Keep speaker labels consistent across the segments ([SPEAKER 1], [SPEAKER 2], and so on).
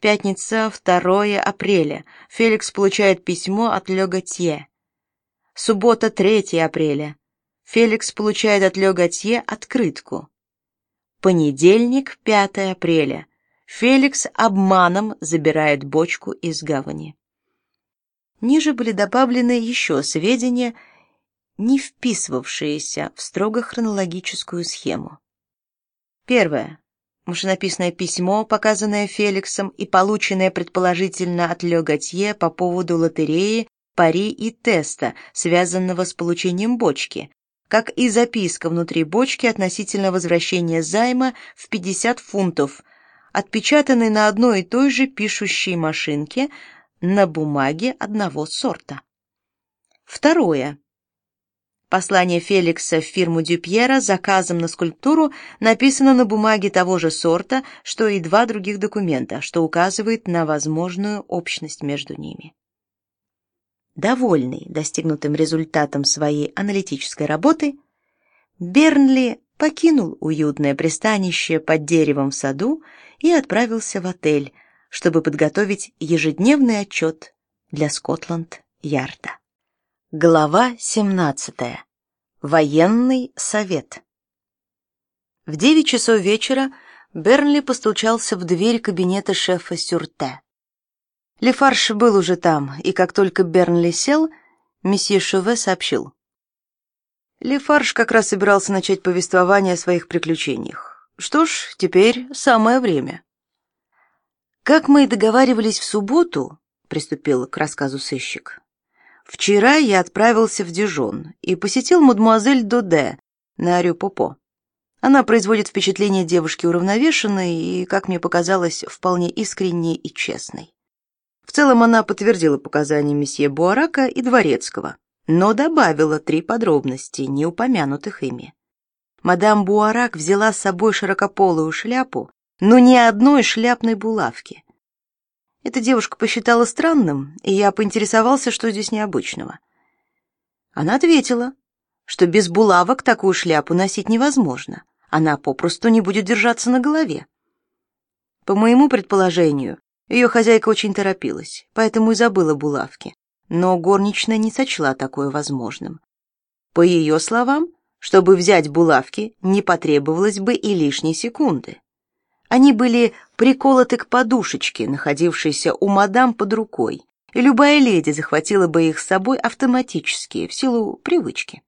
[SPEAKER 1] Пятница, 2 апреля. Феликс получает письмо от Ле Готье. Суббота, 3 апреля. Феликс получает от Ле Готье открытку. Понедельник, 5 апреля. Феликс обманом забирает бочку из гавани. Ниже были добавлены еще сведения, не вписывавшиеся в строго хронологическую схему. Первое. Машинописное письмо, показанное Феликсом и полученное предположительно от Ле Готье по поводу лотереи, пари и теста, связанного с получением бочки, как и записка внутри бочки относительно возвращения займа в 50 фунтов, отпечатанный на одной и той же пишущей машинке на бумаге одного сорта. Второе. Послание Феликса в фирму Дюпьера с заказом на скульптуру написано на бумаге того же сорта, что и два других документа, что указывает на возможную общность между ними. Довольный достигнутым результатом своей аналитической работы, Бернли покинул уютное пристанище под деревом в саду и отправился в отель, чтобы подготовить ежедневный отчет для Скотланд-Ярда. Глава 17. Военный совет. В девять часов вечера Бернли постучался в дверь кабинета шефа Сюрте. Лефарш был уже там, и как только Бернли сел, месье Шуве сообщил. Лефарш как раз собирался начать повествование о своих приключениях. Что ж, теперь самое время. Как мы и договаривались в субботу, приступил к рассказу сыщик. Вчера я отправился в Дижон и посетил мадемуазель Доде на Рю-Попо. Она производит впечатление девушки уравновешенной и, как мне показалось, вполне искренней и честной. В целом она подтвердила показания месье Буарака и Дворецкого, но добавила три подробности, не упомянутых ими. Мадам Буарак взяла с собой широкополую шляпу, но ни одной шляпной булавки. Эта девушка посчитала странным, и я поинтересовался, что здесь необычного. Она ответила, что без булавок такую шляпу носить невозможно. Она попросту не будет держаться на голове. По моему предположению, ее хозяйка очень торопилась, поэтому и забыла булавки. Но горничная не сочла такое возможным. По ее словам, чтобы взять булавки, не потребовалось бы и лишней секунды. Они были приколоты к подушечке, находившейся у мадам под рукой, и любая леди захватила бы их с собой автоматически, в силу привычки.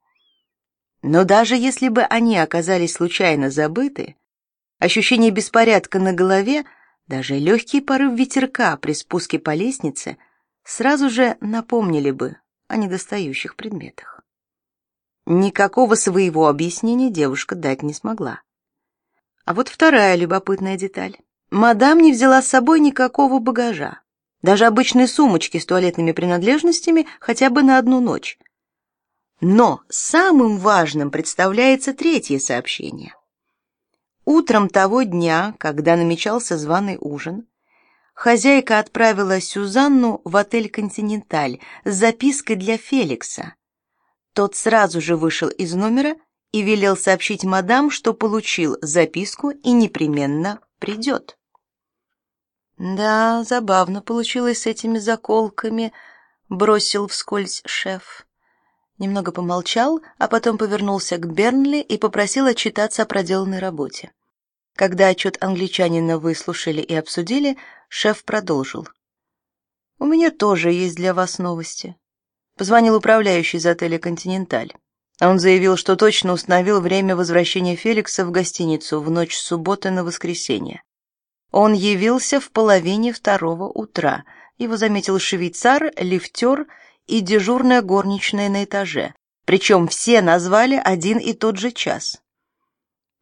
[SPEAKER 1] Но даже если бы они оказались случайно забыты, ощущение беспорядка на голове, даже легкий порыв ветерка при спуске по лестнице сразу же напомнили бы о недостающих предметах. Никакого своего объяснения девушка дать не смогла. А вот вторая любопытная деталь. Мадам не взяла с собой никакого багажа, даже обычной сумочки с туалетными принадлежностями хотя бы на одну ночь. Но самым важным представляется третье сообщение. Утром того дня, когда намечался званый ужин, хозяйка отправила Сюзанну в отель «Континенталь» с запиской для Феликса. Тот сразу же вышел из номера и велел сообщить мадам, что получил записку и непременно придет. Да, забавно получилось с этими заколками, бросил вскользь шеф. Немного помолчал, а потом повернулся к Бернли и попросил отчитаться о проделанной работе. Когда отчет англичанина выслушали и обсудили, шеф продолжил. «У меня тоже есть для вас новости». Позвонил управляющий из отеля «Континенталь». Он заявил, что точно установил время возвращения Феликса в гостиницу в ночь с субботы на воскресенье. Он явился в половине второго утра. Его заметил швейцар, лифтер и дежурная горничная на этаже. Причем все назвали один и тот же час.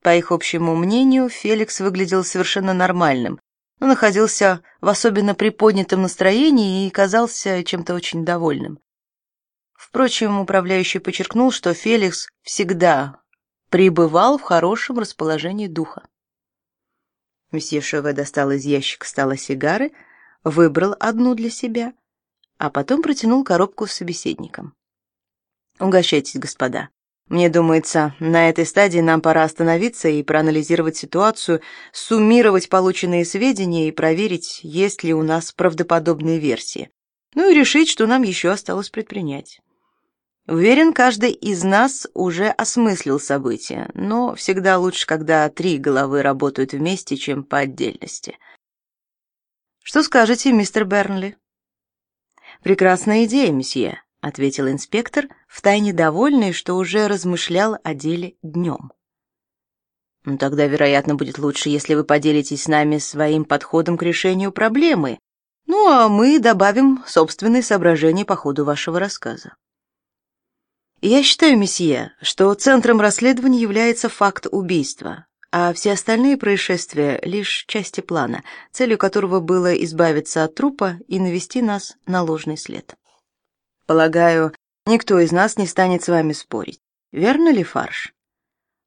[SPEAKER 1] По их общему мнению, Феликс выглядел совершенно нормальным, но находился в особенно приподнятом настроении и казался чем-то очень довольным. Впрочем, управляющий подчеркнул, что Феликс всегда пребывал в хорошем расположении духа. Месье Шове достал из ящика стола сигары, выбрал одну для себя, а потом протянул коробку с. «Угощайтесь, господа. Мне думается, на этой стадии нам пора остановиться и проанализировать ситуацию, суммировать полученные сведения и проверить, есть ли у нас правдоподобные версии. Ну и решить, что нам еще осталось предпринять. Уверен, каждый из нас уже осмыслил события, но всегда лучше, когда три головы работают вместе, чем по отдельности. Что скажете, мистер Бернли? Прекрасная идея, месье, ответил инспектор, втайне довольный, что уже размышлял о деле днем. Ну тогда, вероятно, будет лучше, если вы поделитесь с нами своим подходом к решению проблемы. Ну, а мы добавим собственные соображения по ходу вашего рассказа. Я считаю, месье, что центром расследования является факт убийства, а все остальные происшествия лишь части плана, целью которого было избавиться от трупа и навести нас на ложный след. Полагаю, никто из нас не станет с вами спорить. Верно ли, Фарш?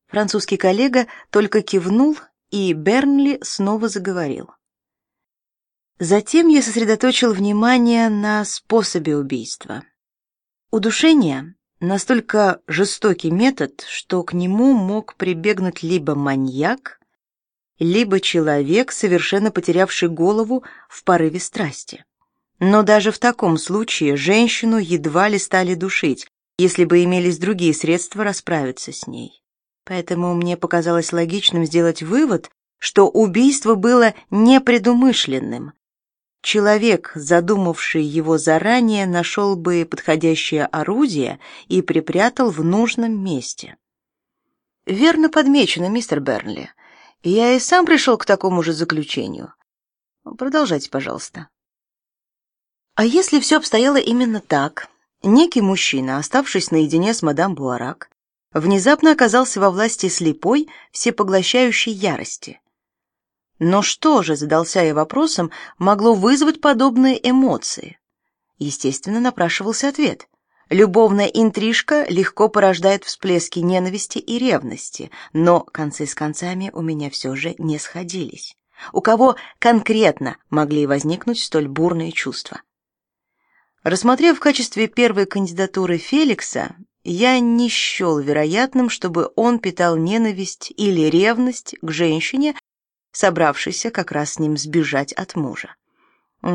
[SPEAKER 1] Французский коллега только кивнул, и Бернли снова заговорил. Затем я сосредоточил внимание на способе убийства. Удушение настолько жестокий метод, что к нему мог прибегнуть либо маньяк, либо человек, совершенно потерявший голову в порыве страсти. Но даже в таком случае женщину едва ли стали душить, если бы имелись другие средства расправиться с ней. Поэтому мне показалось логичным сделать вывод, что убийство было непредумышленным. Человек, задумавший его заранее, нашел бы подходящее орудие и припрятал в нужном месте. Верно подмечено, мистер Бернли. Я и сам пришел к такому же заключению. Продолжайте, пожалуйста. А если все обстояло именно так? Некий мужчина, оставшись наедине с мадам Буарак, внезапно оказался во власти слепой, всепоглощающей ярости. Но что же, задался я вопросом, могло вызвать подобные эмоции? Естественно, напрашивался ответ. Любовная интрижка легко порождает всплески ненависти и ревности, но концы с концами у меня все же не сходились. У кого конкретно могли возникнуть столь бурные чувства? Рассмотрев в качестве первой кандидатуры Феликса, я не счел вероятным, чтобы он питал ненависть или ревность к женщине, собравшейся как раз с ним сбежать от мужа.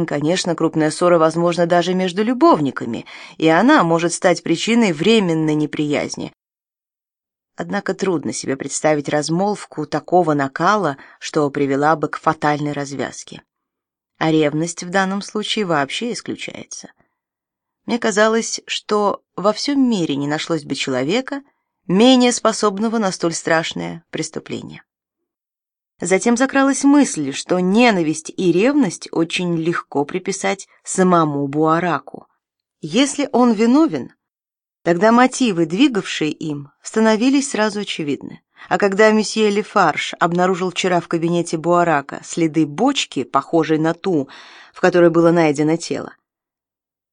[SPEAKER 1] Конечно, крупная ссора возможна даже между любовниками, и она может стать причиной временной неприязни. Однако трудно себе представить размолвку такого накала, что привела бы к фатальной развязке. А ревность в данном случае вообще исключается. Мне казалось, что во всем мире не нашлось бы человека, менее способного на столь страшное преступление. Затем закралась мысль, что ненависть и ревность очень легко приписать самому Буараку. Если он виновен, тогда мотивы, двигавшие им, становились сразу очевидны. А когда месье Лефарж обнаружил вчера в кабинете Буарака следы бочки, похожей на ту, в которой было найдено тело,